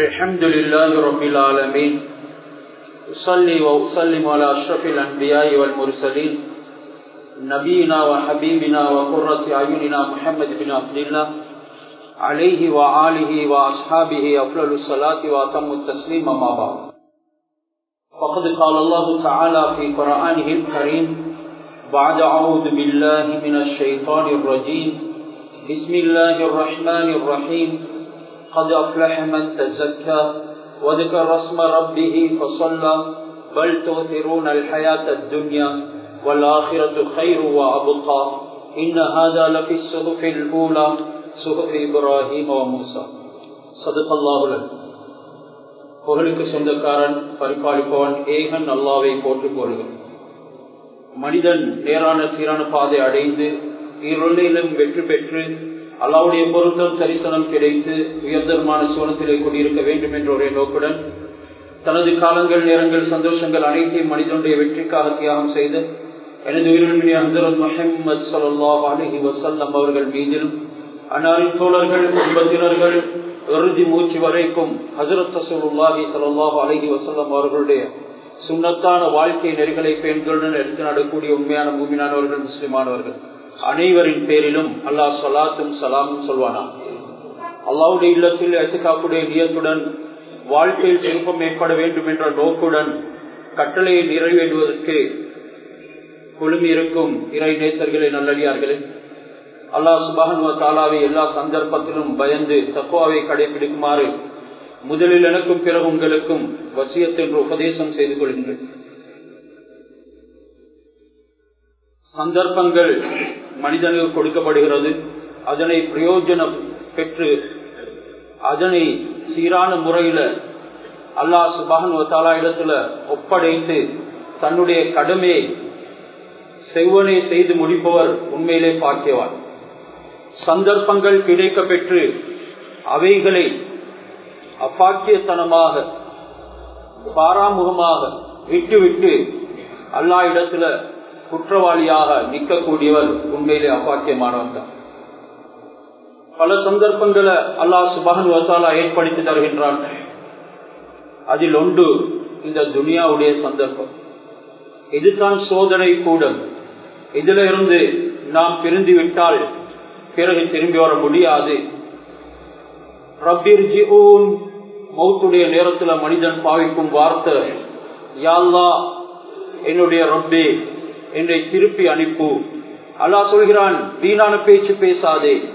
الحمد لله رب العالمين. أصلي وأسلم على أشرف الأنبياء والمرسلين. نبينا وحبيبنا وقرة أعيننا محمد بن عبد الله. عليه وآله وأصحابه أفضل الصلاة وأتم التسليم أما بعد. فقد قال الله تعالى في قرآنه الكريم بعد أعوذ بالله من الشيطان الرجيم. بسم الله الرحمن الرحيم. قد أفلح من تزكى وذكر اسم ربه فصلى بل تؤثرون الحياة الدنيا والآخرة خير وأبقى إن هذا لفي الصحف الأولى صحف إبراهيم وموسى صدق الله لك புகழுக்கு சொந்தக்காரன் பரிபாலிப்பவன் ஏகன் அல்லாவை போற்றுக் கொள்கிறேன் மனிதன் நேரான சீரான பாதை அடைந்து இருளிலும் வெற்றி பெற்று அல்லாவுடைய பொருத்தம் தரிசனம் கிடைத்து உயர்தரமான சோனத்திலே கொண்டிருக்க வேண்டும் என்ற ஒரே நோக்குடன் தனது காலங்கள் நேரங்கள் சந்தோஷங்கள் அனைத்தையும் மனிதனுடைய வெற்றிக்காக தியாகம் செய்து எனது உயிரிழமினி ஹசரத் முஹம்மது சல்லாஹ் அலஹி வசல்லம் அவர்கள் மீதிலும் அன்னாரின் தோழர்கள் குடும்பத்தினர்கள் இறுதி மூச்சு வரைக்கும் ஹசரத் தசூலுல்லாஹி சல்லாஹ் அலஹி வசல்லம் அவர்களுடைய சுண்ணத்தான வாழ்க்கை நெறிகளை பெண்களுடன் எடுத்து நடக்கூடிய உண்மையான பூமியானவர்கள் முஸ்லிமானவர்கள். அனைவரின் பேரிலும் அல்லாஹ் சலாத்தும் சலாமும் சொல்வானா? அல்லாவுடைய இல்லத்தில் எசுக்காப்புடைய நியத்துடன் வாழ்க்கையில் திருப்பம் ஏற்பட வேண்டும் என்ற நோக்குடன் கட்டளையை நிறைவேற்றுவதற்கு குழுமியிருக்கும் இறை நேசர்களே நல்லடியார்களே. அல்லாஹ் சுபான் தாலாவை எல்லா சந்தர்ப்பத்திலும் பயந்து தக்குவாவை கடைபிடிக்குமாறு முதலில் எனக்கும் பிறகு உங்களுக்கும் வசியத்தின் உபதேசம் செய்து கொள்கின்றேன். சந்தர்ப்பங்கள் மனிதனுக்கு கொடுக்கப்படுகிறது. அதனை பிரயோஜனம் பெற்று அதனை சீரான முறையில அல்லாஹ் சுபான் இடத்துல ஒப்படைத்து தன்னுடைய கடமையை செவ்வனை செய்து முடிப்பவர் உண்மையிலே பார்க்கவார் சந்தர்ப்பங்கள் கிடைக்க பெற்று அவைகளை அப்பாக்கியத்தனமாக பாராமுகமாக விட்டுவிட்டு அல்லா இடத்துல குற்றவாளியாக நிற்கக்கூடியவர் உண்மையிலே அப்பாக்கியமானவர் தான். பல சந்தர்ப்பங்களை அல்லாஹ் சுபகன் வசாலா ஏற்படுத்தி தருகின்றான். அதில் ஒன்று இந்த துனியாவுடைய சந்தர்ப்பம். இதுதான் சோதனை கூடம். இதுல இருந்து நாம் பிரிந்து விட்டால் பிறகு திரும்பி வர முடியாது. மௌத்துடைய நேரத்துல மனிதன் பாவிக்கும் வார்த்தை யாழ்லா என்னுடைய ரப்பே என்னை திருப்பி அனுப்பு. அல்லா சொல்கிறான் வீணான பேச்சு பேசாதே.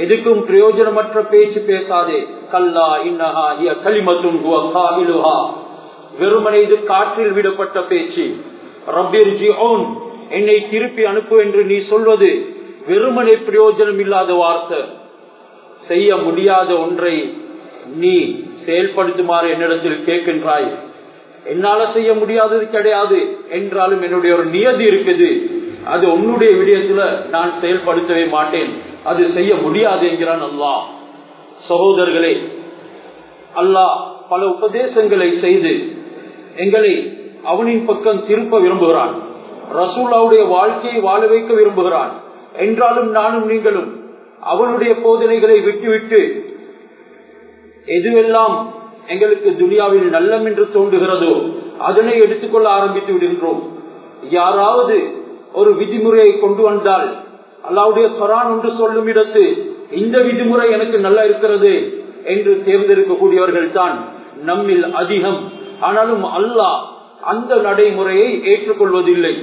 எதுக்கும் பிரயோஜனமற்ற பேச்சு பேசாதே. கல்லா இன்னஹா களிமத்தும் வெறுமனை இது காற்றில் விடப்பட்ட பேச்சு. ரப்பீர் ஓன் என்னை திருப்பி அனுப்பு என்று நீ சொல்வது வெறுமனை பிரயோஜனம் இல்லாத வார்த்தை. செய்ய முடியாத ஒன்றை நீ செயல்படுத்துமாறு என்னிடத்தில் கேட்கின்றாய். என்னால செய்ய முடியாதது கிடையாது என்றாலும் என்னுடைய ஒரு நியதி இருக்குது. அது உன்னுடைய விடயத்துல நான் செயல்படுத்தவே மாட்டேன். அது செய்ய முடியாது என்கிறான் அல்லா சகோதரர்களே அல்லாஹ் பல உபதேசங்களை செய்து எங்களை அவனின் பக்கம் திருப்ப விரும்புகிறான். ரசூலாவுடைய வாழ்க்கையை வாழ வைக்க விரும்புகிறான். என்றாலும் நானும் நீங்களும் அவனுடைய போதனைகளை விட்டுவிட்டு எதுவெல்லாம் எங்களுக்கு துனியாவில் நல்லம் என்று தோன்றுகிறதோ அதனை எடுத்துக்கொள்ள ஆரம்பித்து விடுகின்றோம். யாராவது ஒரு விதிமுறையை கொண்டு வந்தால் அல்லாவுடைய சொரான் ஒன்று சொல்லும் இடத்து இந்த விதிமுறை எனக்கு நல்லா இருக்கிறது என்று தேர்ந்தெடுக்கக்கூடியவர்கள் தான் நம்மில் அதிகம். ஆனாலும் அல்லாஹ் அந்த நடைமுறையை ஏற்றுக்கொள்வதில்லை.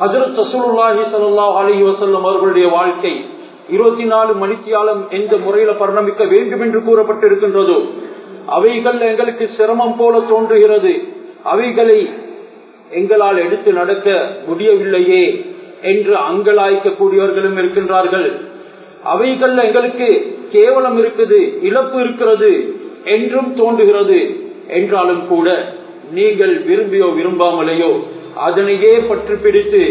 ஹசரத் சசூலுல்லாஹி சல்லாஹ் அலி வசல்லம் அவர்களுடைய வாழ்க்கை இருபத்தி நாலு மணித்தியாலம் எந்த முறையில பரிணமிக்க வேண்டும் என்று கூறப்பட்டிருக்கின்றதோ அவைகள் எங்களுக்கு சிரமம் போல தோன்றுகிறது. அவைகளை எங்களால் எடுத்து நடக்க முடியவில்லையே என்று அங்கலாய்க்கக்கூடியவர்களும் இருக்கின்றார்கள். அவைகள் எங்களுக்கு கேவலம் இருக்குது இழப்பு இருக்கிறது என்றும் தோன்றுகிறது. என்றாலும் கூட நீங்கள் விரும்பியோ விரும்பாமலேயோ அதனையே பற்றி பிடித்து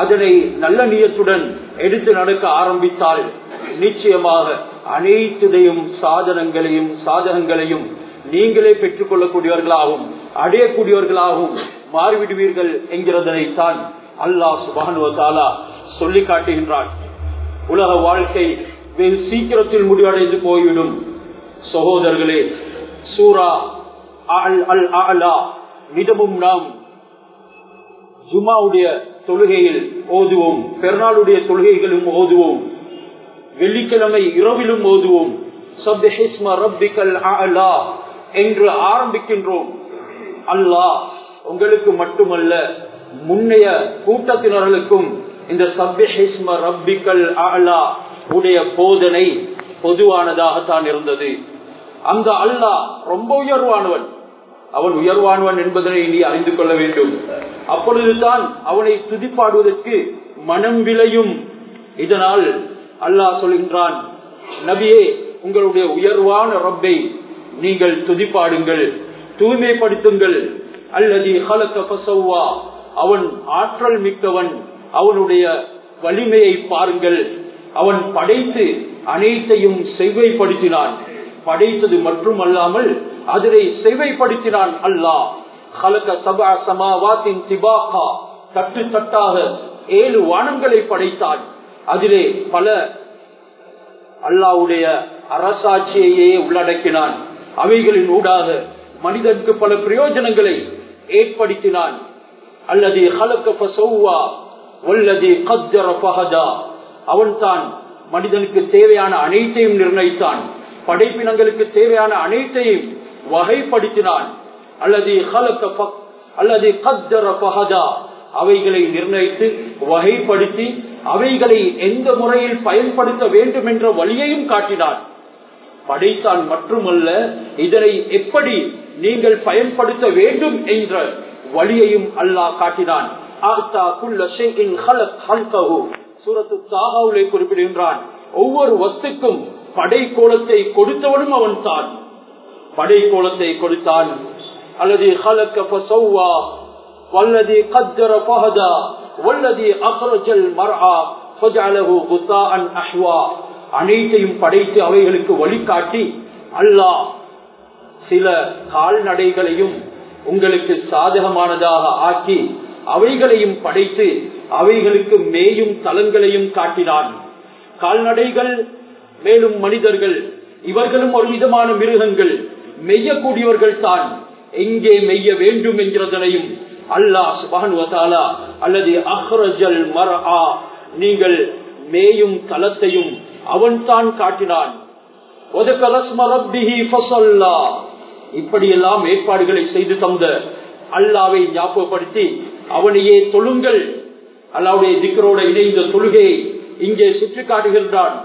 அதனை நல்ல நியத்துடன் எடுத்து நடக்க ஆரம்பித்தால் நிச்சயமாக அனைத்துடையும் சாதனங்களையும் சாதகங்களையும் நீங்களே பெற்றுக் கொள்ளக்கூடியவர்களாகவும் அடையக்கூடியவர்களாகவும் மாறிவிடுவீர்கள் என்கிறதனை தான் அல்லாஹ் சுபானுவத்தாலா சொல்லி காட்டுகின்றான். உலக வாழ்க்கை வெகு சீக்கிரத்தில் முடிவடைந்து போய்விடும். சகோதரர்களே சூரா அல் அல் அலா மிதமும் நாம் ஜுமாவுடைய தொழுகையில் ஓதுவோம் பெருநாளுடைய தொழுகைகளும் ஓதுவோம் வெள்ளிக்கிழமை இரவிலும் ஓதுவோம். என்று ஆரம்பிக்கின்றோம். அல்லாஹ் உங்களுக்கு மட்டுமல்ல முன்னைய கூட்டத்தினர்களுக்கும் இந்த சப்யஹிஸ்ம ரப்பிக்கல் அலா உடைய போதனை பொதுவானதாகத்தான் இருந்தது. அந்த அல்லாஹ் ரொம்ப உயர்வானவன். அவன் உயர்வானவன் என்பதனை நீ அறிந்து கொள்ள வேண்டும். அப்பொழுதுதான் அவனை துதிப்பாடுவதற்கு மனம் விளையும். இதனால் அல்லாஹ் சொல்கின்றான் நபியே உங்களுடைய உயர்வான ரப்பை நீங்கள் துதிப்பாடுங்கள் தூய்மைப்படுத்துங்கள். அல்லது ஹலக்கவா அவன் ஆற்றல் மிக்கவன் அவனுடைய வலிமையை பாருங்கள். அவன் படைத்து அனைத்தையும் செவ்வைப்படுத்தினான். படைத்தது மட்டுமல்லாமல் அதனை செவ்வைப்படுத்தினான் அல்லாஹ். ஹலக சபா சமாவாத்தின் திபாகா தட்டு தட்டாக ஏழு வானங்களை படைத்தான். அதிலே பல அல்லாவுடைய அரசாட்சியையே உள்ளடக்கினான். அவைகளின் ஊடாக மனிதனுக்கு பல பிரயோஜனங்களை ஏற்படுத்தினான். அல்லது அவன் தான் மனிதனுக்கு தேவையான அனைத்தையும் நிர்ணயித்தான். படைப்பினங்களுக்கு தேவையான அனைத்தையும் வகைப்படுத்தினான். அல்லது அல்லது அவைகளை நிர்ணயித்து வகைப்படுத்தி அவைகளை எந்த முறையில் பயன்படுத்த வேண்டும் என்ற வழியையும் காட்டினான். படைத்தான் மட்டுமல்ல இதனை எப்படி நீங்கள் பயன்படுத்த வேண்டும் என்ற வழியையும் அல்லாஹ் காட்டினான். குறிப்பிடுகின்றான். ஒவ்வொரு வஸ்துக்கும் படை கோலத்தை கொடுத்தவனும் அவன் தான் படை கோலத்தை கொடுத்தான் அல்லது வல்லதி கத்தர பஹதா வல்லதி அக்ரஜல் மர்ஹா فجعله غطاء அஹ்வா. அனைத்தையும் படைத்து அவைகளுக்கு வழிகாட்டி அல்லாஹ் சில கால்நடைகளையும் உங்களுக்கு சாதகமானதாக ஆக்கி அவைகளையும் படைத்து அவைகளுக்கு மேயும் தலங்களையும் காட்டினான். கால்நடைகள் மேலும் மனிதர்கள் இவர்களும் ஒரு விதமான மிருகங்கள் மெய்யக்கூடியவர்கள் தான். எங்கே மெய்ய வேண்டும் என்கிறதனையும் அல்லாஹ் சுபான் வசாலா அல்லது அஹ்ரஜல் மர் நீங்கள் மேயும் தலத்தையும் அவன் தான் காட்டினான் இப்படியெல்லாம் ஏற்பாடுகளை செய்து தந்த அல்லாவை ஞாபகப்படுத்தி அவனையே தொழுங்கள். அல்லாவுடைய திக்கரோட இணைந்த தொழுகையை இங்கே சுற்றி காட்டுகின்றான்.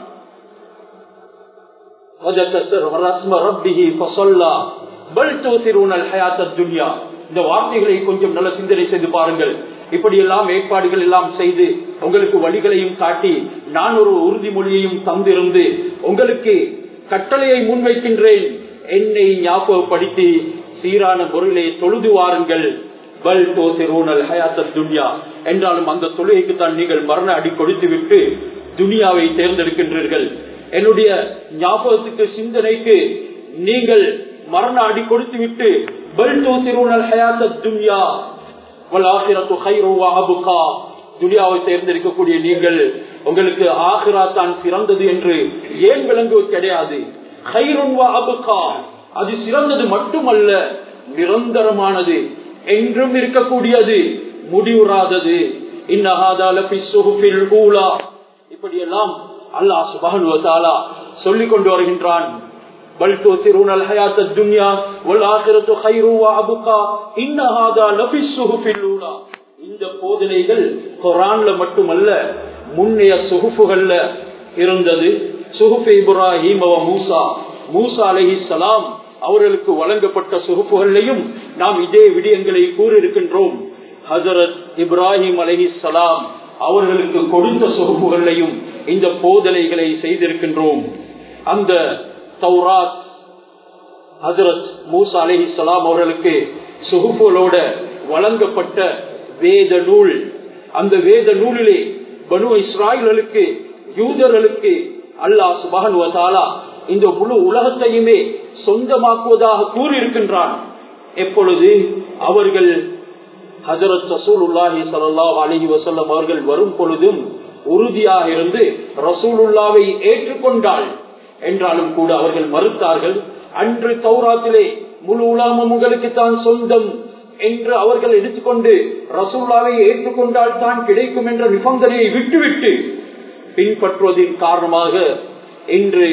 இந்த வார்த்தைகளை கொஞ்சம் நல்ல சிந்தனை செய்து பாருங்கள். இப்படி எல்லாம் ஏற்பாடுகள் எல்லாம் செய்து உங்களுக்கு வழிகளையும் காட்டி நான் ஒரு உறுதிமொழியையும் தந்திருந்து உங்களுக்கு கட்டளையை முன்வைக்கின்றேன். என்னை ஞாபகப்படுத்தி சீரான பொருளை தொழுது வாருங்கள். பல் தோசிரோனல் ஹயாத்த துன்யா. என்றாலும் அந்த தொழுகைக்கு தான் நீங்கள் மரண அடி கொடுத்து விட்டு துனியாவை தேர்ந்தெடுக்கின்றீர்கள். என்னுடைய ஞாபகத்துக்கு சிந்தனைக்கு நீங்கள் மரண அடி கொடுத்து விட்டு பல் தோசிரோனல் ஹயாத்த துன்யா துனியாவை தேர்ந்தெடுக்கக்கூடிய நீங்கள் உங்களுக்கு ஆஹிரா தான் சிறந்தது என்று ஏன் விளங்குவது கிடையாது? அது சிறந்தது மட்டுமல்ல நிரந்தரமானது என்றும் இருக்கக்கூடியது முடிவுறாதது. இப்படியெல்லாம் அல்லாஹ் சுபானுவத்தாலா சொல்லிக் கொண்டு வருகின்றான். بل تؤثرون الحياة الدنيا والآخرة خير وأبقى إن هذا لفي الصحف الأولى இந்த போதனைகள் குரான்ல மட்டுமல்ல முன்னைய சுகுப்புகள்ல இருந்தது சுகுப்பு இப்ராஹிம் மூசா மூசா அலஹி சலாம் அவர்களுக்கு வழங்கப்பட்ட சுகுப்புகளையும் நாம் இதே விடயங்களை கூறியிருக்கின்றோம் ஹசரத் இப்ராஹிம் அலஹி சலாம் அவர்களுக்கு கொடுத்த சுகுப்புகளையும் இந்த போதனைகளை செய்திருக்கின்றோம் அந்த தௌராத். ஹசரத் மூசா அலி இஸ்லாம் அவர்களுக்கு சுகுப்புகளோட வழங்கப்பட்ட வேத நூல். அந்த வேத நூலிலே பனு இஸ்ராயல்களுக்கு யூதர்களுக்கு அல்லாஹ் சுபகனுவதாலா இந்த முழு உலகத்தையுமே சொந்தமாக்குவதாக கூறியிருக்கின்றான். எப்பொழுது அவர்கள் ஹசரத் ரசூலுல்லாஹி சல்லா அலி வசல்லம் அவர்கள் வரும் பொழுதும் உறுதியாக இருந்து ரசூலுல்லாவை ஏற்றுக்கொண்டாள். என்றாலும் கூட அவர்கள் மறுத்தார்கள் அன்று சௌராத்திலே முழு உலாமம் உங்களுக்கு தான் சொந்தம் என்று அவர்கள் எடுத்துக்கொண்டு ரசூல்லாவை ஏற்றுக்கொண்டால் தான் கிடைக்கும் என்ற நிபந்தனையை விட்டுவிட்டு பின்பற்றுவதின் காரணமாக இன்று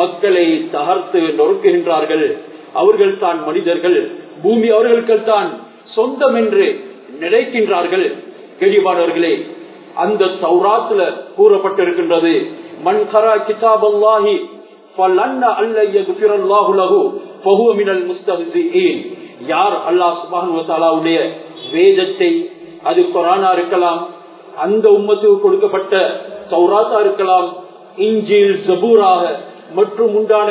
மக்களை தகர்த்து நொறுக்குகின்றார்கள். அவர்கள் தான் மனிதர்கள் பூமி அவர்களுக்கு தான் சொந்தம் என்று நினைக்கின்றார்கள். கெடிவானவர்களே அந்த சௌராத்துல கூறப்பட்டிருக்கின்றது மன்கரா கிதாப் அல்லாஹி யார் அல்லாஹ் சுபானுடைய வேதத்தை அது கொரானா இருக்கலாம் அந்த உம்மத்துக்கு கொடுக்கப்பட்ட சௌராத்தா இருக்கலாம் இஞ்சில் ஜபூராக மற்றும் உண்டான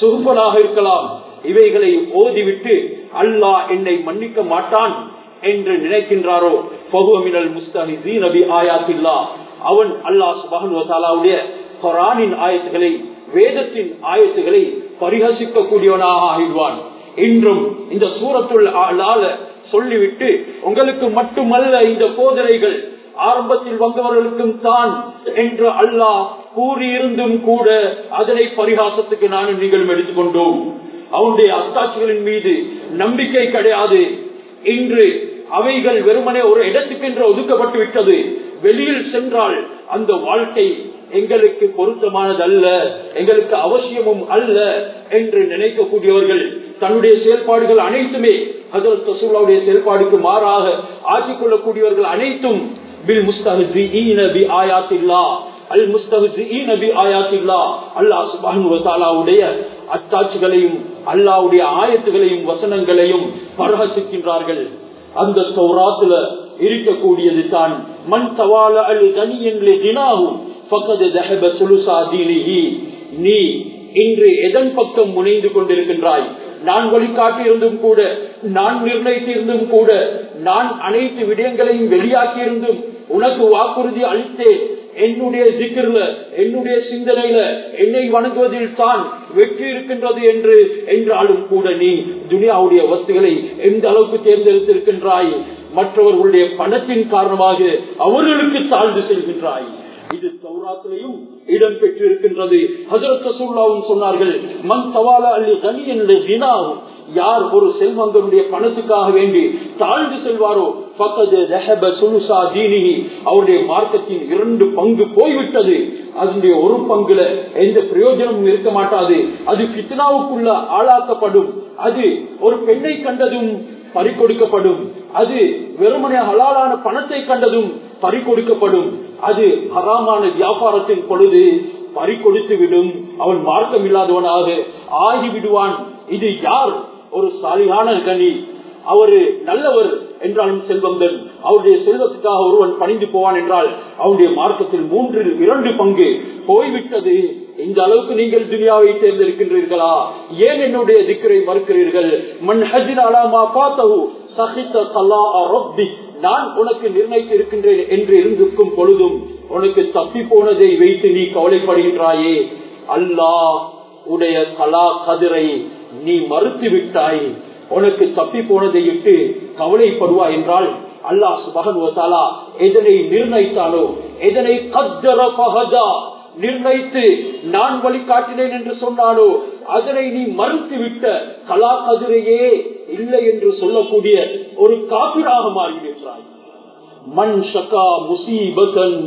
சுகுப்பனாக இருக்கலாம் இவைகளை ஓதிவிட்டு அல்லாஹ் என்னை மன்னிக்க மாட்டான் என்று நினைக்கின்றாரோ? பகுவமினல் முஸ்தஹி நபி ஆயாத்தில்லா அவன் அல்லாஹ் சுபானுடைய கொரானின் ஆயத்துகளை வேதத்தின் ஆயத்துகளை பரிகசிக்க கூடியவனாக ஆகிடுவான். இன்றும் இந்த சூரத்துள் சொல்லிவிட்டு உங்களுக்கு மட்டுமல்ல இந்த போதனைகள் ஆரம்பத்தில் வந்தவர்களுக்கும் தான் என்று அல்லாஹ் கூறியிருந்தும் கூட அதனை பரிகாசத்துக்கு நானும் நீங்களும் எடுத்துக்கொண்டோம். அவனுடைய அத்தாட்சிகளின் மீது நம்பிக்கை கிடையாது. இன்று அவைகள் வெறுமனே ஒரு இடத்துக்கென்று ஒதுக்கப்பட்டு விட்டது வெளியில் சென்றால் அந்த வாழ்க்கை எங்களுக்கு பொருத்தமானது அல்ல எங்களுக்கு அவசியமும் அல்ல என்று நினைக்கக்கூடியவர்கள் தன்னுடைய செயல்பாடுகள் அனைத்துமே ஹசரத் ரசூல்லாவுடைய செயல்பாடுக்கு மாறாக ஆக்கிக் கொள்ளக்கூடியவர்கள் அனைத்தும் பில் முஸ்தஹின பி ஆயாத்தில்லா அல் முஸ்தஹின பி ஆயாத்தில்லா அல்லாஹ் சுப்ஹானஹு வசாலாவுடைய அத்தாட்சிகளையும் அல்லாவுடைய ஆயத்துகளையும் வசனங்களையும் பரஹசிக்கின்றார்கள் அந்த தௌராத்துல இருக்கக்கூடியது தான் மண் தவால அல் கனியன் தினாஹு நீ இன்று எதன் பக்கம் முனைந்து கொண்டிருக்கின்றாய்? நான் வழிகாட்டி இருந்தும் கூட நான் நிர்ணயித்திருந்தும் கூட நான் அனைத்து விடயங்களையும் வெளியாக்கி இருந்தும் உனக்கு வாக்குறுதி அளித்தேன். என்னுடைய சிக்கர்ல என்னுடைய சிந்தனையில என்னை வணங்குவதில் தான் வெற்றி இருக்கின்றது என்று என்றாலும் கூட நீ துனியாவுடைய வஸ்துகளை எந்த அளவுக்கு தேர்ந்தெடுத்திருக்கின்றாய்? மற்றவர்களுடைய பணத்தின் காரணமாக அவர்களுக்கு தாழ்ந்து செல்கின்றாய். இது சௌராத்திலையும் இடம் பெற்றிருக்கின்றது ஹசரத் ரசூல்லாவும் சொன்னார்கள் மண் சவாலா அள்ளி கனி என்று வினாவும் யார் ஒரு செல்வந்தனுடைய பணத்துக்காக வேண்டி தாழ்ந்து செல்வாரோ அவருடைய மார்க்கத்தின் இரண்டு பங்கு போய்விட்டது. அதனுடைய ஒரு பங்குல எந்த பிரயோஜனமும் இருக்க மாட்டாது. அது பித்னாவுக்குள்ள ஆளாக்கப்படும். அது ஒரு பெண்ணை கண்டதும் பறிக்கொடுக்கப்படும் அது வெறுமனே ஹலாலான பணத்தை கண்டதும் பறிக்கொடுக்கப்படும் அது ஹராமான வியாபாரத்தின் பொழுது பறிக்கொடுத்து விடும் அவன் மார்க்கம் இல்லாதவனாக ஆகிவிடுவான். இது யார்? ஒரு சாலியான கனி. அவரு நல்லவர் என்றாலும் செல்வந்தன் அவருடைய செல்வத்துக்காக ஒருவன் பணிந்து போவான் என்றால் அவருடைய மார்க்கத்தில் மூன்றில் இரண்டு பங்கு. போய்விட்டது. இந்த அளவுக்கு நீங்கள் துனியாவை தேர்ந்தெடுக்கின்றீர்களா? ஏன் என்னுடைய திக்கரை மறுக்கிறீர்கள்? மண் ஹஜின் அலாமா பார்த்தகு சகித்த நான் உனக்கு நிர்ணயித்து இருக்கின்றேன் என்று இருந்திருக்கும் பொழுதும் உனக்கு தப்பி போனதை வைத்து நீ கவலைப்படுகின்றாயே. அல்லாஹ் உடைய கலா கதிரை நீ மறுத்து விட்டாய் உனக்கு தப்பி போனதை விட்டு கவலைப்படுவா என்றால் அல்லாஹ் சுபகன் எதனை நிர்ணயித்தானோ எதனை கத்தர பகதா நிர்ணயித்து நான் வழிகாட்டினேன் என்று சொன்னானோ அதனை நீ மறுத்து விட்ட கலா கதிரையே இல்லை என்று சொல்லக்கூடிய ஒரு காப்பிராக மாறிவிட்டாய். மண் சகா முசீபகன்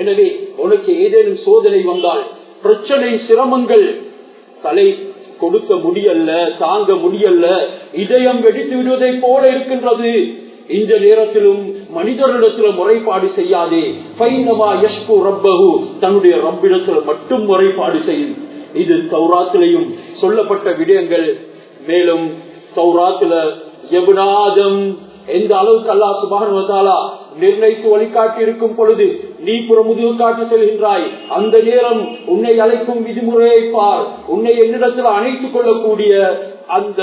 எனவே உனக்கு ஏதேனும் சோதனை வந்தால் பிரச்சனை சிரமங்கள் தலை கொடுக்க முடியல தாங்க முடியல இதயம் வெடித்து விடுவதை போல இருக்கின்றது. இந்த நேரத்திலும் மனிதரிடத்துல முறைப்பாடு செய்யாதே. பைனமா யஷ்கு ரப்பகு தன்னுடைய ரப்பிடத்துல மட்டும் முறைப்பாடு செய்யும் இது சௌராத்திலையும் சொல்லப்பட்ட விடயங்கள். மேலும் சௌராத்துல எவனாதம் எந்த அளவுக்கு அல்லா சுபானுவதாலா நிர்ணயித்து வழிகாட்டி இருக்கும் பொழுது நீ புறமுதுகு காட்டி செல்கின்றாய். அந்த நேரம் உன்னை அழைக்கும் விதிமுறையை பார். உன்னை என்னிடத்தில் அணைத்துக் கொள்ளக்கூடிய அந்த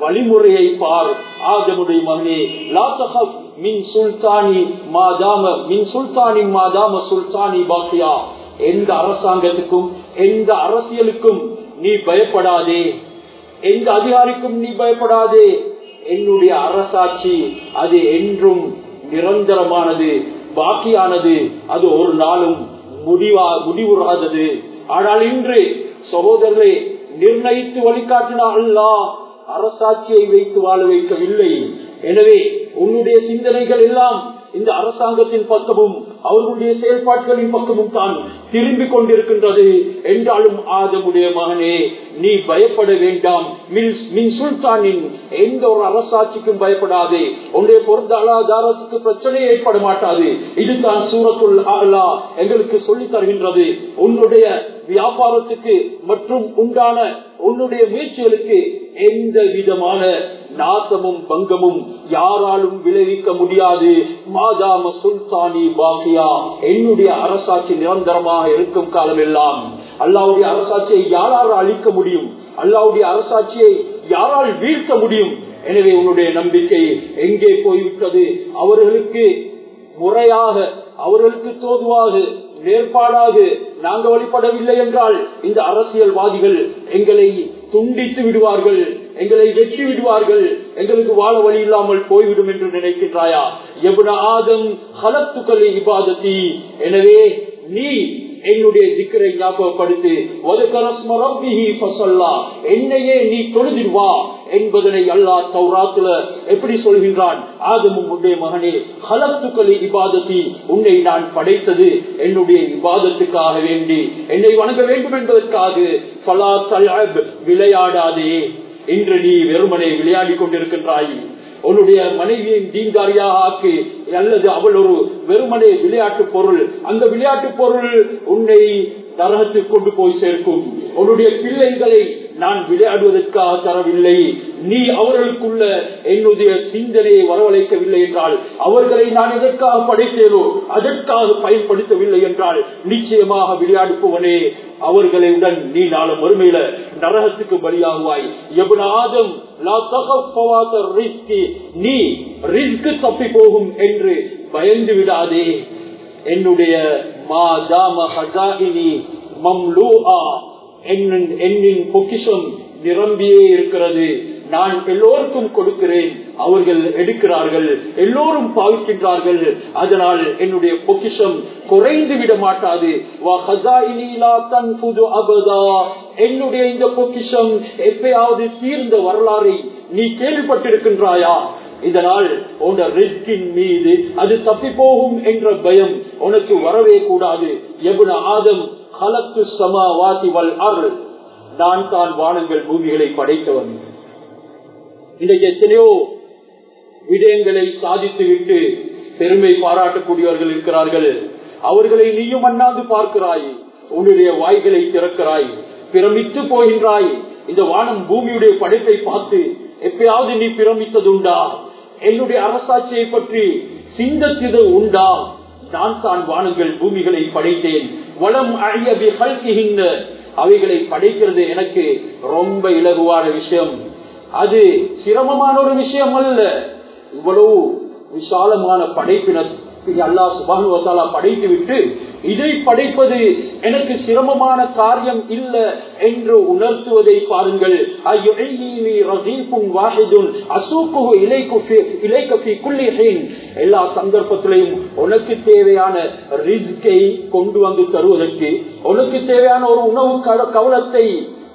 வழிமுறையை பார். ஆதமுடைய மகனே லாத்தகப் மின் சுல்தானி மாதாம மின் சுல்தானி மாதாம சுல்தானி பாக்கியா. எந்த அரசாங்கத்துக்கும் எந்த அரசியலுக்கும் நீ பயப்படாதே. எந்த அதிகாரிக்கும் நீ பயப்படாதே. என்னுடைய அரசாட்சி அது என்றும் நிரந்தரமானது பாக்கியானது. அது ஒரு நாளும் முடிவா முடிவுறாதது. ஆனால் இன்று சகோதரர்களை நிர்ணயித்து வழிகாட்டினா அல்லாஹ். அரசாட்சியை வைத்து வாழ வைக்கவில்லை. எனவே உன்னுடைய சிந்தனைகள் எல்லாம் இந்த அரசாங்கத்தின் பக்கமும் அவர்களுடைய செயல்பாடுகளின் பக்கமும் தான் திரும்பிக் கொண்டிருக்கின்றது. என்றாலும் ஆதமுடைய மகனே நீ பயப்பட வேண்டாம். மின் சுல்தானின் எந்த ஒரு அரசாட்சிக்கும் பயப்படாதே. உன்னுடைய பொருளாதாரத்துக்கு பிரச்சனை ஏற்பட மாட்டாது. இதுதான் சூரத்துள் ஆலா எங்களுக்கு சொல்லி தருகின்றது. உன்னுடைய வியாபாரத்துக்கு மற்றும் உண்டான உன்னுடைய முயற்சிகளுக்கு எந்த விதமான நாசமும் பங்கமும் யாராலும் விளைவிக்க முடியாது. மாதாம சுல்தானி பாக்கியா என்னுடைய அரசாட்சி நிரந்தரமாக இருக்கும் காலம் எல்லாம். அல்லாவுடைய அரசாட்சியை யாரால் அழிக்க முடியும்? அல்லாவுடைய அரசாட்சியை யாரால் வீழ்த்த முடியும்? எனவே உன்னுடைய நம்பிக்கை எங்கே போய்விட்டது? அவர்களுக்கு முறையாக அவர்களுக்கு தோதுவாக நேர்பாடாக நாங்கள் வழிபடவில்லை என்றால் இந்த அரசியல்வாதிகள் எங்களை துண்டித்து விடுவார்கள் எங்களை வெற்றி விடுவார்கள் எங்களுக்கு வாழ வழி இல்லாமல் போய்விடும் என்று நினைக்கின்றாயா? எவ்வளவு ஆதம் ஹலத்துக்களை இபாதத்தி. எனவே நீ என்னுடைய திக்கரை ஞாபகப்படுத்து என்னையே நீ தொழுதிடுவா என்பதனை அல்லா தௌராத்துல எப்படி சொல்கின்றான்? ஆதமும் உன்னுடைய மகனே ஹலத்துக்களை இபாதத்தி உன்னை நான் படைத்தது என்னுடைய இபாதத்துக்காக வேண்டி. என்னை வணங்க வேண்டும் என்பதற்காக பலா தலாப் விளையாடாதே இன்று நீ வெறுமனை விளையாடி கொண்டிருக்கின்றாய். உன்னுடைய மனைவியை தீங்காரியாக ஆக்கி அல்லது அவள் ஒரு வெறுமனே விளையாட்டு பொருள் அந்த விளையாட்டு பொருள் உன்னை நரகத்தில் கொண்டு போய் சேர்க்கும். உன்னுடைய பிள்ளைகளை நான் விளையாடுவதற்காக தரவில்லை. நீ அவர்களுக்குள்ள என்னுடைய சிந்தனையை வரவழைக்கவில்லை என்றால் அவர்களை நான் எதற்காக படைத்தேனோ அதற்காக பயன்படுத்தவில்லை என்றால் நிச்சயமாக விளையாடுப்பவனே அவர்களுடன் நீ நாளும் மறுமையில நரகத்துக்கு பலியாகுவாய். எவனாதும் நீ ரிஸ்க் தப்பி போகும் என்று பயந்து விடாதே. என்னுடைய மா ஜாம ஹசாயினி மம்லூஆ. என்னின் பொக்கிஷம் நிரம்பியே இருக்கிறது. நான் எல்லோருக்கும் கொடுக்கிறேன். அவர்கள் எடுக்கிறார்கள். எல்லோரும் பாவிக்கின்றார்கள். அதனால் என்னுடைய பொக்கிஷம் குறைந்து விட மாட்டாது. என்னுடைய இந்த பொக்கிஷம் எப்பயாவது தீர்ந்த வரலாறை நீ கேள்விப்பட்டிருக்கின்றாயா? இதனால் உன் ரிஸ்கின் மீது அது தப்பி போகும் என்ற பயம் உனக்கு வரவே கூடாது. எவ்வளவு ஆதம் கலத்து சமாவாசி வல் அருள் நான் தான் வானங்கள் பூமிகளை படைத்தவன். இன்றைக்கு எத்தனையோ விடயங்களை சாதித்துவிட்டு பெருமை பாராட்டக்கூடியவர்கள் இருக்கிறார்கள். அவர்களை நீயும் அண்ணாந்து பார்க்கிறாய். உன்னுடைய வாய்களை திறக்கிறாய். பிரமித்து போகின்றாய். இந்த வானம் பூமியுடைய படைப்பை பார்த்து எப்பயாவது நீ பிரமித்ததுண்டா? என்னுடைய அரசாட்சியை பற்றி சிந்தித்தது உண்டா? நான் தான் வானங்கள் பூமிகளை படைத்தேன். வளம் அழிய அவைகளை படைக்கிறது எனக்கு ரொம்ப இலகுவான விஷயம். அது சிரமமான ஒரு விஷயம் அல்ல. இவ்வளவு விசாலமான படைப்பினர் அல்லா வசாலா படைத்து விட்டு இதை படைப்பது எனக்கு சிரமமான காரியம் இல்ல என்று உணர்த்துவதை பாருங்கள். எல்லா சந்தர்ப்பத்திலையும் உனக்கு தேவையான ரிஸ்கை கொண்டு வந்து தருவதற்கு உனக்கு தேவையான ஒரு உணவு கவலத்தை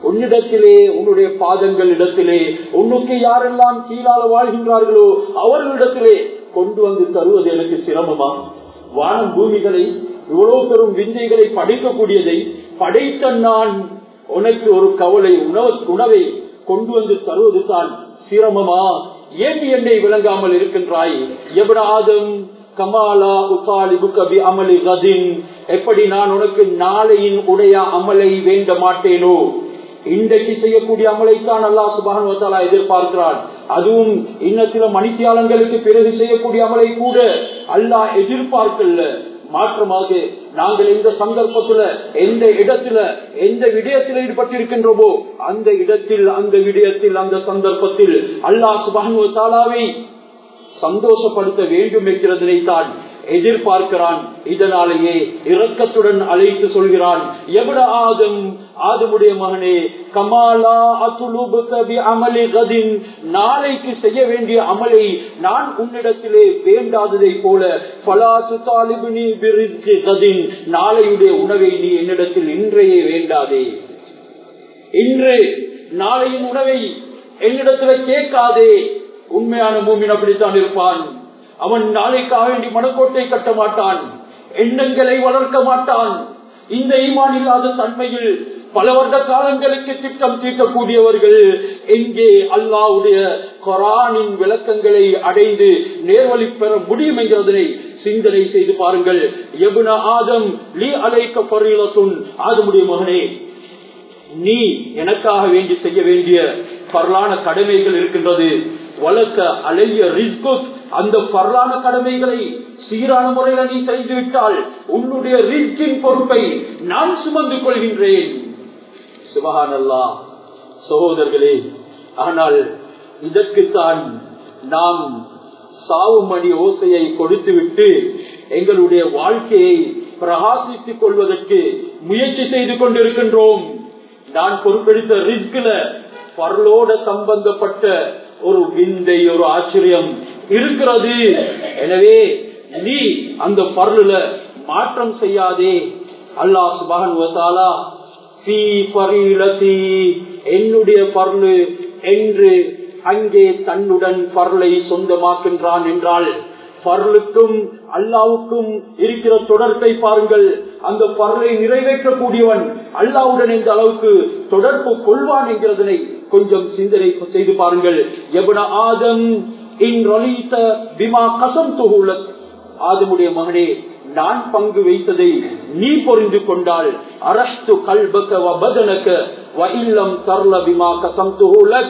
உன்னிடத்திலே உன்னுடைய பாதங்கள் இடத்திலே உன்னுக்கு யாரெல்லாம் கீழால வாழ்கின்றார்களோ அவர்களிடத்திலே கொண்டு வந்து தருவது எனக்கு சிரமமா? வானம் பூமிகளை இவ்வளவு பெரும் விந்தைகளை படைக்கக்கூடியதை படைத்த நான் உனக்கு ஒரு கவலை உணவு உணவை கொண்டு வந்து தருவது தான் சிரமமா? ஏன் என்னை விளங்காமல் இருக்கின்றாய்? எவடாதும் கமாலா உகாலிபுகபி அமலி கதின். எப்படி நான் உனக்கு நாளையின் உடைய அமலை வேண்ட மாட்டேனோ? இன்றைக்கு செய்யக்கூடிய அமலைத்தான் அல்லா சுபான் எதிர்பார்க்கிறான். அதுவும் இன்னும் சில மணித்தியாலங்களுக்கு பிறகு செய்யக்கூடிய அமலை கூட அல்லாஹ் எதிர்பார்க்கல. மாற்றமாக நாங்கள் எந்த சந்தர்ப்பத்துல எந்த இடத்துல எந்த விடயத்தில் ஈடுபட்டிருக்கின்றோமோ அந்த இடத்தில் அந்த விடயத்தில் அந்த சந்தர்ப்பத்தில் அல்லாஹ் சுபானுவத்தாலாவை சந்தோஷப்படுத்த வேண்டும் என்கிறதனை தான் எதிர்பார்க்கிறான். இதனாலேயே இரக்கத்துடன் அழைத்து சொல்கிறான். எவ்வளவு ஆதம் ஆதமுடைய மகனே கமாலா அத்துலுபுகபி அமலி கதின் நாளைக்கு செய்ய வேண்டிய அமலை நான் உன்னிடத்திலே வேண்டாததை போல பலாத்து தாலிபினி பிரிஸ்கி கதின் நாளையுடைய உணவை நீ என்னிடத்தில் இன்றையே வேண்டாதே. இன்று நாளையின் உணவை என்னிடத்துல கேட்காதே. உண்மையான பூமியின் அப்படித்தான் இருப்பான். அவன் நாளைக்காக வேண்டி மனக்கோட்டை கட்ட மாட்டான். எண்ணங்களை வளர்க்க மாட்டான். இந்த ஈமான் இல்லாத தன்மையில் பல வருட காலங்களுக்கு திட்டம் தீர்க்கக்கூடியவர்கள் எங்கே அல்லாவுடைய கொரானின் விளக்கங்களை அடைந்து நேர்வழி பெற முடியும் என்கிறதனை சிந்தனை செய்து பாருங்கள். எபுன ஆதம் லீ அலைக்க பரீலத்துன் ஆதமுடைய மகனே நீ எனக்காக வேண்டி செய்ய வேண்டிய பரலான கடமைகள் இருக்கின்றது. வளர்க்க அலைய ரிஸ்கு அந்த பரலான கடமைகளை சீரான முறையில் நீ செய்துவிட்டால் உன்னுடைய ரிஸ்கின் பொறுப்பை நான் சுமந்து கொள்கின்றேன். சுபகானல்லா சகோதரர்களே ஆனால் இதற்குத்தான் நாம் சாவு மணி ஓசையை கொடுத்துவிட்டு எங்களுடைய வாழ்க்கையை பிரகாசித்துக் கொள்வதற்கு முயற்சி செய்து கொண்டிருக்கின்றோம். நான் பொறுப்பெடுத்த ரிஸ்கில பரலோட சம்பந்தப்பட்ட ஒரு விந்தை ஒரு ஆச்சரியம் இருக்கிறது. எனவே நீ அந்த பருளுல மாற்றம் செய்யாதே. அல்லாஹ் சுபகன் என்னுடைய பருளு என்று அங்கே தன்னுடன் பருளை சொந்தமாக்கின்றான் என்றால் பருளுக்கும் அல்லாவுக்கும் இருக்கிற தொடர்பை பாருங்கள். அந்த பருளை நிறைவேற்றக்கூடியவன் அல்லாவுடன் இந்த அளவுக்கு தொடர்பு கொள்வான் என்கிறதனை கொஞ்சம் சிந்தனை செய்து பாருங்கள். எவன ஆதம் பிமா கசம் தொகுல ஆதமுடைய மகனே நான் பங்கு வைத்ததை நீ பொறிந்து கொண்டால் அரஸ்து கல்பக வபதனக வயில்லம் தர்ல பிமா கசம் தொகுல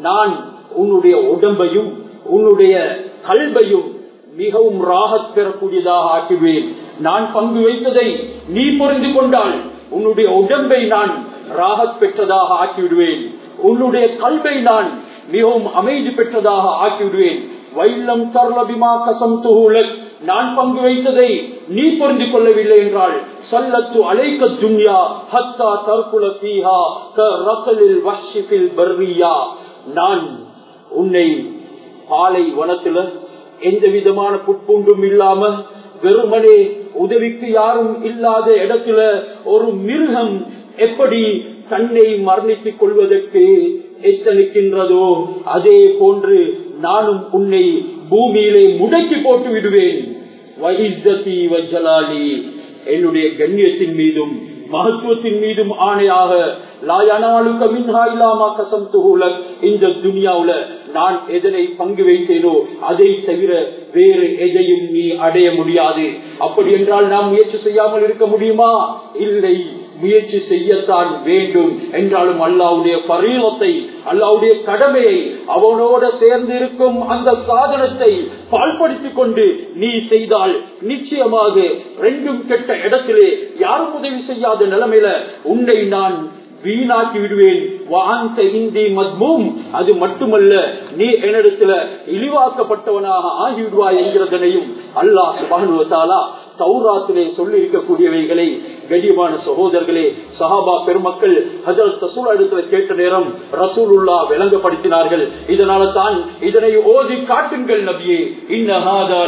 நான் உன்னுடைய உடம்பையும் உன்னுடைய கல்பையும் மிகவும் ராகத் பெறக்கூடியதாக ஆக்குவேன். நான் பங்கு வைத்ததை நீ பொறிந்து கொண்டால் உன்னுடைய உடம்பை நான் ராகத் பெற்றதாக ஆக்கிவிடுவேன். உன்னுடைய கல்வை நான் மிகவும் அமைதி பெற்றதாக ஆக்கிவிடுவேன். வைல்லம் தர்லபிமா கசம் துகுலக் நான் பங்கு வைத்ததை நீ புரிந்து கொள்ளவில்லை என்றால் சல்லத்து அலைக்க துன்யா ஹத்தா தற்குல பீஹா ரத்தலில் வஷிபில் பர்ரியா. நான் உன்னை பாலை வனத்துல எந்த விதமான புட்பூண்டும் இல்லாம வெறுமனே உதவிக்கு யாரும் இல்லாத இடத்துல ஒரு மிருகம் எப்படி தன்னை மரணித்துக் கொள்வதற்கு எத்தனிக்கின்றதோ அதே போன்று நானும் உன்னை பூமியிலே முடக்கி போட்டு விடுவேன். என்னுடைய கண்ணியத்தின் மீதும் மகத்துவத்தின் மீதும் ஆணையாக இந்த துனியாவுல நான் எதனை பங்கு வைத்தேனோ அதை தவிர வேறு எதையும் நீ அடைய முடியாது. அப்படி என்றால் நாம் முயற்சி செய்யாமல் இருக்க முடியுமா? இல்லை. முயற்சி செய்யத்தான் வேண்டும் என்றாலும் அல்லாவுடைய பரீலத்தை அல்லாவுடைய கடமையை அவனோட சேர்ந்து இருக்கும் அந்த சாதனத்தை பால்படுத்திக் கொண்டு நீ செய்தால் நிச்சயமாக ரெண்டும் கெட்ட இடத்திலே யாரும் உதவி செய்யாத நிலைமையில உன்னை நான் வீணாக்கி விடுவேன். வாந்த இந்தி மத்மூம். அது மட்டுமல்ல நீ என்னிடத்துல இழிவாக்கப்பட்டவனாக ஆகிவிடுவாய் என்கிறதனையும் அல்லாஹ் சுபானுவத்தாலா சௌராத்திலே சொல்லி இருக்கக்கூடியவைகளை கடியமான சகோதரர்களே சஹாபா பெருமக்கள் ஹஜரத் ரசூல் அடுத்த கேட்ட நேரம் ரசூலுல்லா விளங்கப்படுத்தினார்கள். இதனால தான் இதனை ஓதி காட்டுங்கள் நபியே இன்னஹாதா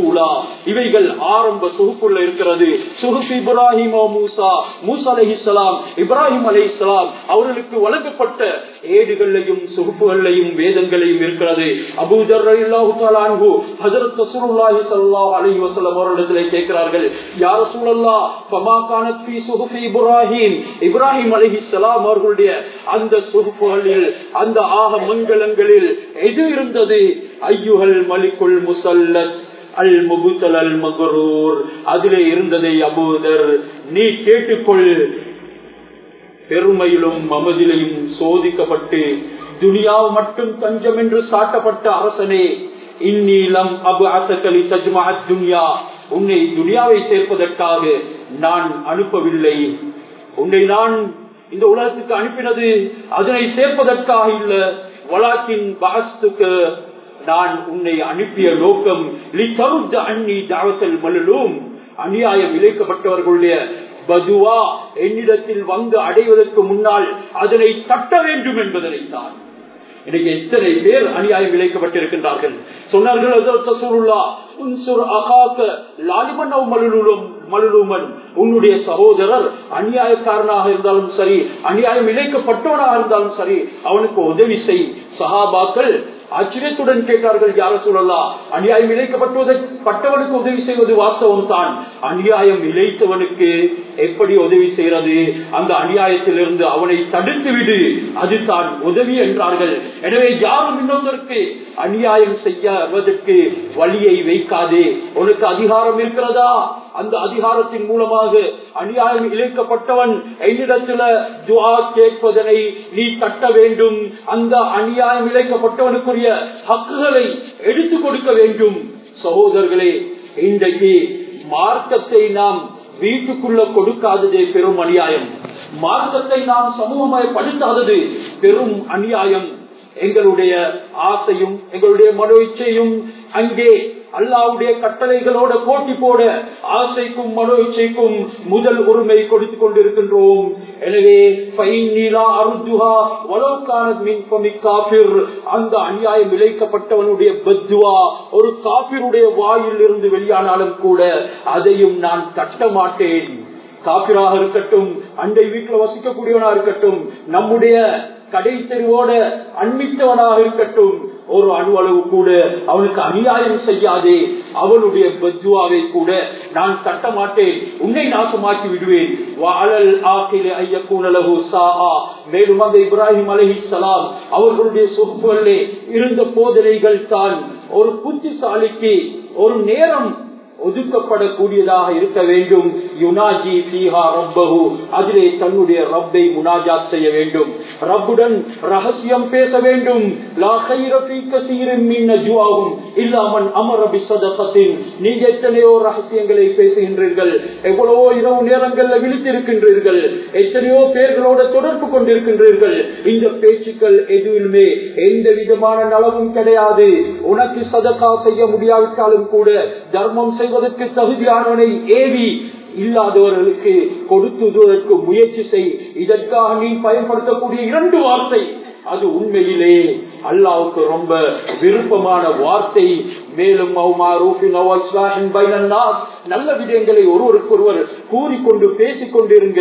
ஊலா. இவைகள் ஆரம்ப சுகுப்புள்ள இருக்கிறது. சுகுப் இப்ராஹிம் மூசா மூசா அலைஹிஸ்ஸலாம் இப்ராஹிம் அலைஹிஸ்ஸலாம் அவர்களுக்கு வழங்கப்பட்ட ஏடுகளையும் சுகுப்புகளையும் வேதங்களையும் இருக்கிறது. அபூதர் ரலியல்லாஹு தஆலா அன்ஹு கேட்கிறார்கள் யா ரசூலல்லாஹ் ஃபமா கானத் ஃபீ இப்ராஹிம்? இப்ராஹிம் சலாம் அவர்களுடைய அந்த சுகுப்புகளில் அந்த ஆக மங்களங்களில் எது இருந்தது? ஐயுஹல் மலிக்குள் முசல்லத் அல் முபுத்தல் அல் மகரூர். அதிலே இருந்ததை அபூதர் நீ கேட்டுக்கொள் பெருமையிலும் மமதிலையும் சோதிக்கப்பட்டு துனியாவ் மட்டும் தஞ்சம் என்று சாட்டப்பட்ட அரசனே இந்நீளம் அபு அசகலி தஜ்மா துன்யா உன்னை துனியாவை சேர்ப்பதற்காக நான் அனுப்பவில்லை. உன்னை நான் இந்த உலகத்துக்கு அனுப்பினது அதனை சேர்ப்பதற்காக இல்ல வளாக்கின் பகஸ்துக்கு நான் உன்னை அனுப்பிய நோக்கம் அன்னி தாவத்தல் மலலும் அநியாயம் இழைக்கப்பட்டவர்களுடைய பதுவா என்னிடத்தில் வந்து அடைவதற்கு முன்னால் அதனை தட்ட வேண்டும் என்பதனைத்தான். இன்னைக்கு எத்தனை பேர் அநியாயம் விளைக்கப்பட்டிருக்கின்றார்கள் சொன்னார்கள் உன்னுடைய சகோதரர் அநியாயக்காரனாக இருந்தாலும் சரி அநியாயம் இழைக்கப்பட்டவனாக இருந்தாலும் சரி அவனுக்கு உதவி செய். சகாபாக்கள் ஆச்சரியத்துடன் கேட்டார்கள் யார சூழலா அநியாயம் இழைக்கப்பட்டவனுக்கு உதவி செய்வது வாஸ்தவம் தான். அநியாயம் இழைத்தவனுக்கு எப்படி உதவி செய்யறது அந்த அநியாயத்திலிருந்து அவனை தடுத்து விடு. அதுதான் உதவி என்றார்கள். எனவே யாரும் இன்னொருத்தருக்கு அநியாயம் செய்யவதற்கு வழியை வைக்காதே. உனக்கு அதிகாரம் இருக்கிறதா? அந்த அதிகாரத்தின் மூலமாக அநியாயம் இழைக்கப்பட்டவன் என்னிடத்துல துவா கேட்பதனை நீ தட்ட வேண்டும். அந்த அநியாயம் இழைக்கப்பட்டவனுக்குரிய ஹக்குகளை எடுத்து கொடுக்க வேண்டும். சகோதரர்களே இன்றைக்கு மார்க்கத்தை நாம் வீட்டுக்குள்ள கொடுக்காததே பெரும் அநியாயம். மார்க்கத்தை நாம் சமூகமாய் படுத்தாதது பெரும் அநியாயம். எங்களுடைய ஆசையும் எங்களுடைய மனோச்சையும் அங்கே அல்லாவுடைய கட்டளைகளோட போட்டி போட ஆசைக்கும் மனோ இச்சைக்கும் முதல் உரிமை கொடுத்துக் கொண்டிருக்கின்றோம். எனவே அந்த அநியாயம் விளைக்கப்பட்டவனுடைய பத்துவா ஒரு காபிருடைய வாயில் இருந்து வெளியானாலும் கூட அதையும் நான் தட்ட மாட்டேன். காபிராக இருக்கட்டும் அண்டை வீட்டில் வசிக்கக்கூடியவனா இருக்கட்டும் நம்முடைய கடை தெருவோட அண்மித்தவனாக இருக்கட்டும் ஒரு அணுவளவு கூட அவனுக்கு அநியாயம் செய்யாதே. அவனுடைய பத்வாவை கூட நான் தட்ட மாட்டேன். உன்னை நாசமாக்கி விடுவேன். வாழல் ஆக்கிலே மேலும் அந்த இப்ராஹிம் அலஹி சலாம் அவர்களுடைய சொற்களிலே இருந்த போதனைகள் தான். ஒரு புத்திசாலிக்கு ஒரு நேரம் ஒதுக்கப்படக்கூடியதாக இருக்க வேண்டும். யுனாஜி பீஹா ரப்பஹு. அதிலே தன்னுடைய ரப்பை முனாஜாத் செய்ய வேண்டும். ரப்புடன் ரகசியம் பேச வேண்டும். லா கைர ஃபீ கஸீரின் மின் நஜ்வாஹும் இல்லாமன் அமர நீங்க எத்தனையோ ரகசியங்களை பேசுகின்றீர்கள். எவ்வளவோ இரவு நேரங்கள்ல விழித்திருக்கின்றீர்கள். எத்தனையோ பேர்களோட தொடர்பு கொண்டிருக்கின்றீர்கள். இந்த பேச்சுக்கள் எதுவுமே எந்த விதமான நலவும் கிடையாது. உனக்கு சதக்கா செய்ய முடியாவிட்டாலும் கூட தர்மம் செல்வதற்கு தகுதியானவனை ஏவி இல்லாதவர்களுக்கு கொடுத்துவதற்கு முயற்சி செய். இதற்காக நீ பயன்படுத்தக்கூடிய இரண்டு வார்த்தை. அது உண்மையிலே அல்லாவுக்கு ரொம்ப விருப்பமான வார்த்தை. மேலும் நல்ல விடயங்களை ஒருவருக்கொருவர் கூறிக்கொண்டு பேசிக் கொண்டிருங்க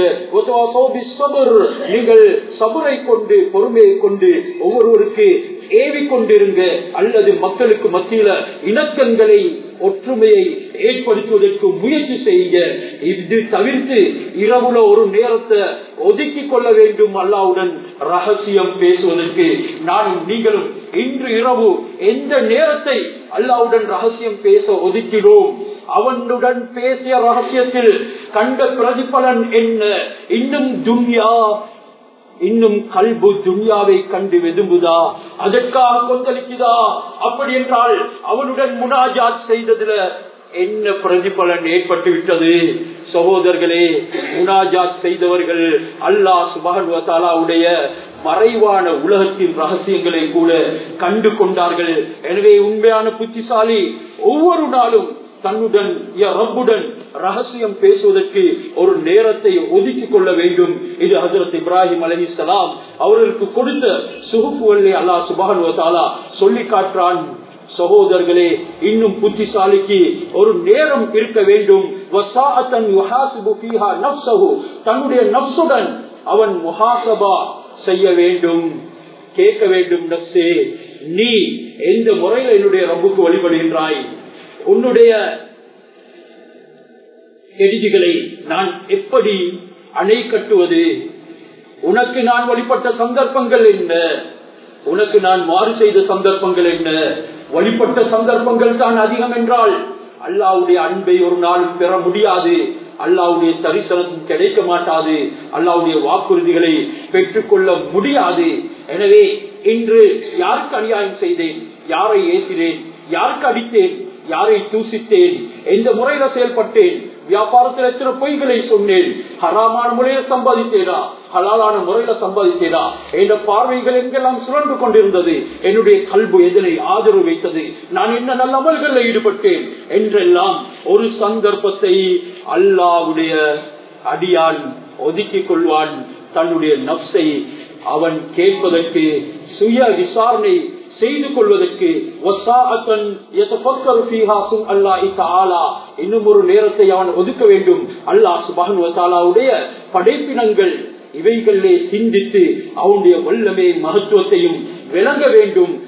நீங்கள் சபுரை கொண்டு பொறுமையை கொண்டு ஒவ்வொருவருக்கு ஏவி கொண்டிருங்க அல்லது மக்களுக்கு மத்தியில இணக்கங்களை ஒற்றுமையை ஏற்படுத்துவதற்கு முயற்சி செய்யுங்க. இது தவிர்த்து இரவுல ஒரு நேரத்தை ஒதுக்கி கொள்ள வேண்டும் அல்லாவுடன் ரகசியம் பேசுவதற்கு. நானும் நீங்களும் இன்று இரவு எந்த நேரத்தை அல்லாவுடன் ரகசியம் பேச ஒதுக்கினோம்? அவனுடன் பேசிய ரகசியத்தில் கண்ட பிரதிபலன் என்ன? இன்னும் துன்யா இன்னும் கல்பு துன்யாவை கண்டு வெதும்புதா? அதற்காக கொந்தளிக்குதா? அப்படி என்றால் அவனுடன் முனாஜாத் செய்ததுல என்ன பிரதிபலன் ஏற்பட்டு விட்டது? சகோதரர்களே முனாஜாத் செய்தவர்கள் அல்லாஹ் சுபானுவத்தாலாவுடைய மறைவான உலகத்தின் ரகசியங்களை கூட கண்டு கொண்டார்கள். எனவே உண்மையான புத்திசாலி ஒவ்வொரு நாளும் தன்னுடன் ரப்புடன் ரகசியம் பேசுவதற்கு ஒரு நேரத்தை ஒதுக்கி கொள்ள வேண்டும். இது ஹசரத் இப்ராஹிம் அலி சலாம் அவர்களுக்கு கொடுத்த சுகுப்புகளை அல்லா சுபானுவத்தாலா சொல்லி காட்டுறான். சகோதரர்களே இன்னும் புத்திசாலிக்கு ஒரு நேரம் இருக்க வேண்டும். தன்னுடைய நப்சுடன் அவன் முஹாசபா செய்ய வேண்டும். கேட்க வேண்டும் நப்சே நீ எந்த முறையில் என்னுடைய ரப்புக்கு வழிபடுகின்றாய்? உன்னுடைய கெடிதிகளை நான் எப்படி அணை கட்டுவது? உனக்கு நான் வழிபட்ட சந்தர்ப்பங்கள் என்ன? உனக்கு நான் மாறு செய்த சந்தர்ப்பங்கள் என்ன? வழிபட்ட சந்தர்ப்பங்கள் தான் அதிகம் என்றால் அல்லாவுடைய அன்பை ஒரு நாள் பெற முடியாது. அல்லாவுடைய தரிசனம் கிடைக்க மாட்டாது. அல்லாவுடைய வாக்குறுதிகளை பெற்றுக்கொள்ள முடியாது. எனவே இன்று யாருக்கு அநியாயம் செய்தேன்? யாரை ஏசினேன்? யாருக்கு அடித்தேன்? யாரை தூசித்தேன்? எந்த முறையில செயல்பட்டேன்? வியாபாரத்தில் எத்தனை பொய்களை சொன்னேன்? ஹராமான முறையில சம்பாதித்தேனா? ஹலாலான முறையில சம்பாதித்தேனா? என்ற பார்வைகள் எங்கெல்லாம் சுழன்று கொண்டிருந்தது? என்னுடைய கல்பு எதிரை ஆதரவு வைத்தது? நான் என்ன நல்ல அமல்களில் ஈடுபட்டேன்? என்றெல்லாம் ஒரு சந்தர்ப்பத்தை அல்லாவுடைய அடியான் ஒதுக்கிக் கொள்வான். தன்னுடைய நப்சை அவன் கேட்பதற்கு சுய விசாரணை செய்து கொள்வதற்கு இன்னும் ஒரு நேரத்தை அவன் ஒதுக்க வேண்டும். அல்லாஹ் சுபானுடைய படைப்பினங்கள் இவைகளிலே சிந்தித்து அவனுடைய வல்லமே மகத்துவத்தையும் விளங்க வேண்டும்.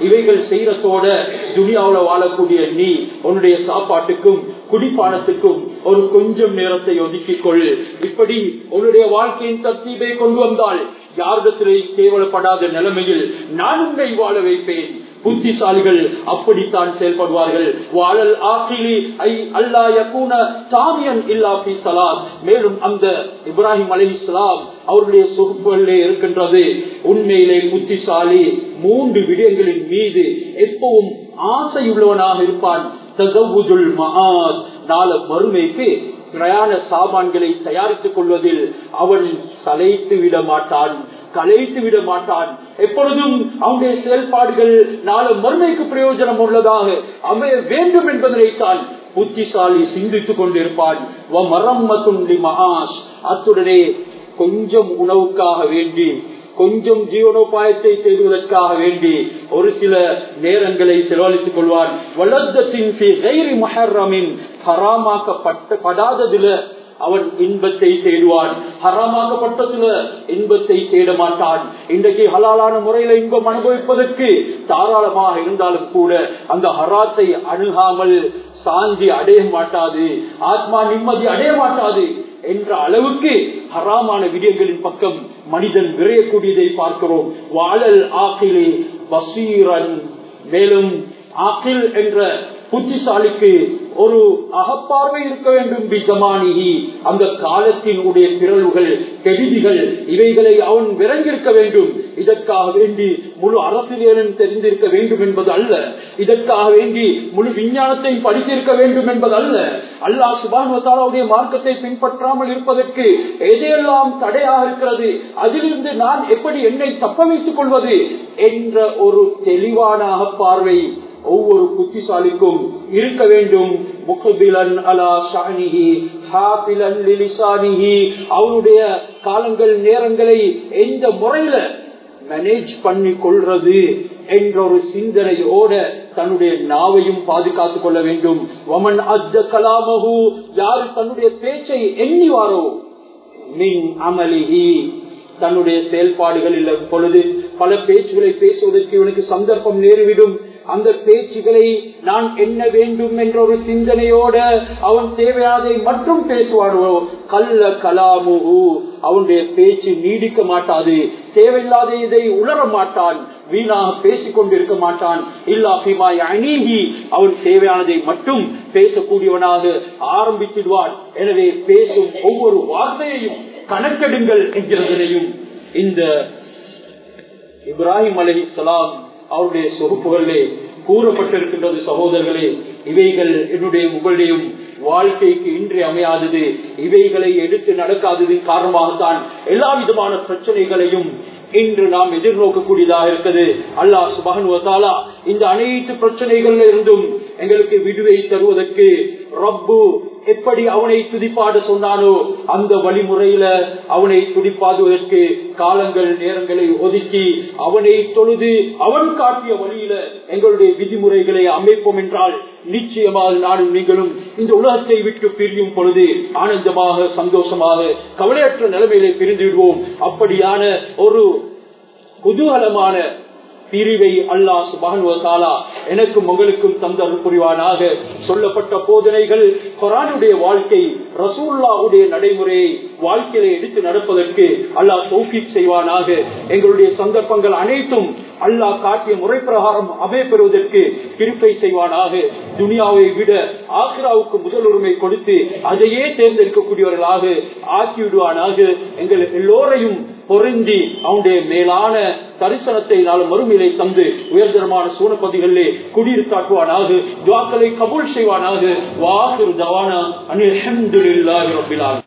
இவைகள் செய்யறதோட துனியாவில் வாழக்கூடிய நீ உன்னுடைய சாப்பாட்டுக்கும் குடிப்பானத்துக்கும் ஒரு கொஞ்சம் நேரத்தை ஒதுக்கிக் கொள் இப்படி உன்னுடைய வாழ்க்கையின் தத்தீபை கொண்டு வந்தால் யாரிடத்திலே கேவலப்படாத நிலைமையில் நான் உன்னை வாழ வைப்பேன். புத்திசாலிகள் அப்படித்தான் செயல்படுவார்கள். வாழல் ஆக்கிலி ஐ அல்லா யகூன சாமியன் இல்லா சலாஸ் மேலும் அந்த இப்ராஹிம் அலி இஸ்லாம் அவருடைய சொகுப்புகளிலே இருக்கின்றது. உண்மையிலே புத்திசாலி மூன்று விடயங்களின் மீது எப்பவும் ஆசையுள்ளவனாக இருப்பான். தகவுதுல் மகாத் நாள மறுமைக்கு பிரயாண சாமான்களை தயாரித்துக் கொள்வதில் அவன் சலைத்து விட மாட்டான் கலைத்து விட மாட்டான். எப்பொழுதும் அவனுடைய செயல்பாடுகள் நாலு மறுமைக்கு பிரயோஜனம் உள்ளதாக அமைய வேண்டும் என்பதனைத்தான் புத்திசாலி சிந்தித்துக் கொண்டிருப்பான். அத்துடனே கொஞ்சம் உணவுக்காக வேண்டி கொஞ்சம் ஜீவனோபாயத்தை செய்வதற்காக வேண்டி ஒரு சில நேரங்களை செலவழித்துக் கொள்வான் வளர்த்தத்தின் ஹராமாக்கப்படாததுல அவன் இன்பத்தை தேடுவான். ஹராமாக்கப்பட்டதுல இன்பத்தை தேட மாட்டான் இன்றைக்கு ஹலாலான முறையில இன்பம் அனுபவிப்பதற்கு தாராளமாக இருந்தாலும் கூட அந்த ஹராத்தை அணுகாமல் சாந்தி அடைய மாட்டாது ஆத்மா நிம்மதி அடைய மாட்டாது என்ற அளவுக்கு ஹராமான விடயங்களின் பக்கம் மனிதன் விரையக்கூடியதை பார்க்கிறோம். வாழல் ஆக்கிலே பசீரன். மேலும் ஆக்கில் என்ற புத்திசாலிக்கு ஒரு அகப்பார்வை இருக்க வேண்டும். பிஜமானிகி அந்த காலத்தின் உடைய பிறழ்வுகள் கெடுதிகள் இவைகளை அவன் விரைந்திருக்க வேண்டும். இதற்காக வேண்டி முழு அரசியலும் தெரிந்திருக்க வேண்டும் என்பது அல்ல. இதற்காக வேண்டி முழு விஞ்ஞானத்தையும் படித்திருக்க வேண்டும் என்பது அல்ல. அல்லாஹ் சுபானுடைய மார்க்கத்தை பின்பற்றாமல் இருப்பதற்கு எதையெல்லாம் தடையாக இருக்கிறது? அதிலிருந்து நான் எப்படி என்னை தப்ப வைத்துக் கொள்வது? என்ற ஒரு தெளிவான அகப்பார்வை ஒவ்வொரு புத்திசாலிக்கும் இருக்க வேண்டும். முகபிலன் அலா ஷானிஹி ஹாபிலன் லிலிசானிஹி. அவனுடைய காலங்கள் நேரங்களை எந்த முறையில மேனேஜ் பண்ணி கொள்றது என்ற ஒரு சிந்தனையோட தன்னுடைய நாவையும் பாதுகாத்துக் கொள்ள வேண்டும். வமன் அத்த கலாமகு யாரு தன்னுடைய பேச்சை எண்ணிவாரோ? மின் அமலிஹி. தன்னுடைய செயல்பாடுகள் இல்லை பொழுது பல பேச்சுகளை பேசுவதற்கு இவனுக்கு சந்தர்ப்பம் நேரிவிடும் அந்த பேச்சுகளை நான் என்ன வேண்டும் என்ற ஒரு சிந்தனையோட அவன் தேவையானதை மட்டும் பேசுவானோ? கல்ல கலாமுகு அவனுடைய பேச்சு நீடிக்க மாட்டாது. தேவையில்லாத இதை உணர மாட்டான். வீணாக பேசிக் கொண்டிருக்க மாட்டான் இல்லாபிமாய் அநீகி அவன் தேவையானதை மட்டும் பேசக்கூடியவனாக ஆரம்பித்திடுவான். எனவே பேசும் ஒவ்வொரு வார்த்தையையும் கணக்கெடுங்கள் என்கிறதையும் இந்த இப்ராஹிம் அலி சலாம் அவருடைய சொகுப்புகளிலே கூறப்பட்டிருக்கின்றது சகோதரர்களே இவைகள் என்னுடைய உங்களுடையும் வாழ்க்கைக்கு இன்றி அமையாதது. இவைகளை எடுத்து நடக்காதது காரணமாகத்தான் எல்லா விதமான பிரச்சனைகளையும் இன்று நாம் எதிர்நோக்கக்கூடியதாக இருக்குது. அல்லாஹ் சுபகன் இந்த அனைத்து பிரச்சனைகளில் இருந்தும் எங்களுக்கு விடுவை தருவதற்கு ரப்பு எப்படி அவனை துதிப்பாட சொன்னானோ அந்த வழிமுறையில அவனை துடிப்பாடுவதற்கு காலங்கள் நேரங்களை ஒதுக்கி அவனை தொழுது அவன் காட்டிய வழியில எங்களுடைய விதிமுறைகளை அமைப்போம் என்றால் நிச்சயமாக நானும் நீங்களும் இந்த உலகத்தை விட்டு பிரியும் பொழுது ஆனந்தமாக சந்தோஷமாக கவலையற்ற நிலைமையிலே பிரிந்து விடுவோம். அப்படியான ஒரு குதூகலமான பிரிவை அல்லா சுபானுவத்தாலா எனக்கும் உங்களுக்கும் தந்தர் புரிவானாக. சொல்லப்பட்ட போதனைகள் குரானுடைய வாழ்க்கை ரசூல்லாவுடைய நடைமுறையை வாழ்க்கையில எடுத்து நடப்பதற்கு அல்லாஹ் தௌஃபீக் செய்வானாக. எங்களுடைய சந்தர்ப்பங்கள் அனைத்தும் அல்லாஹ் காட்டிய முறை பிரகாரம் அமைப்பெறுவதற்கு கிருப்பை செய்வானாக. துனியாவை விட ஆக்ராவுக்கு முதல் உரிமை கொடுத்து அதையே தேர்ந்தெடுக்கக்கூடியவர்களாக ஆக்கிவிடுவானாக. எங்கள் எல்லோரையும் பொருந்தி அவனுடைய மேலான தரிசனத்தை நாளும் மறுமையிலே தந்து உயர்தரமான சூனப்பதிகளிலே குடியிருக்காட்டுவானாக துவாக்களை கபூல் செய்வானாக. வாக்கு தவானா அனில்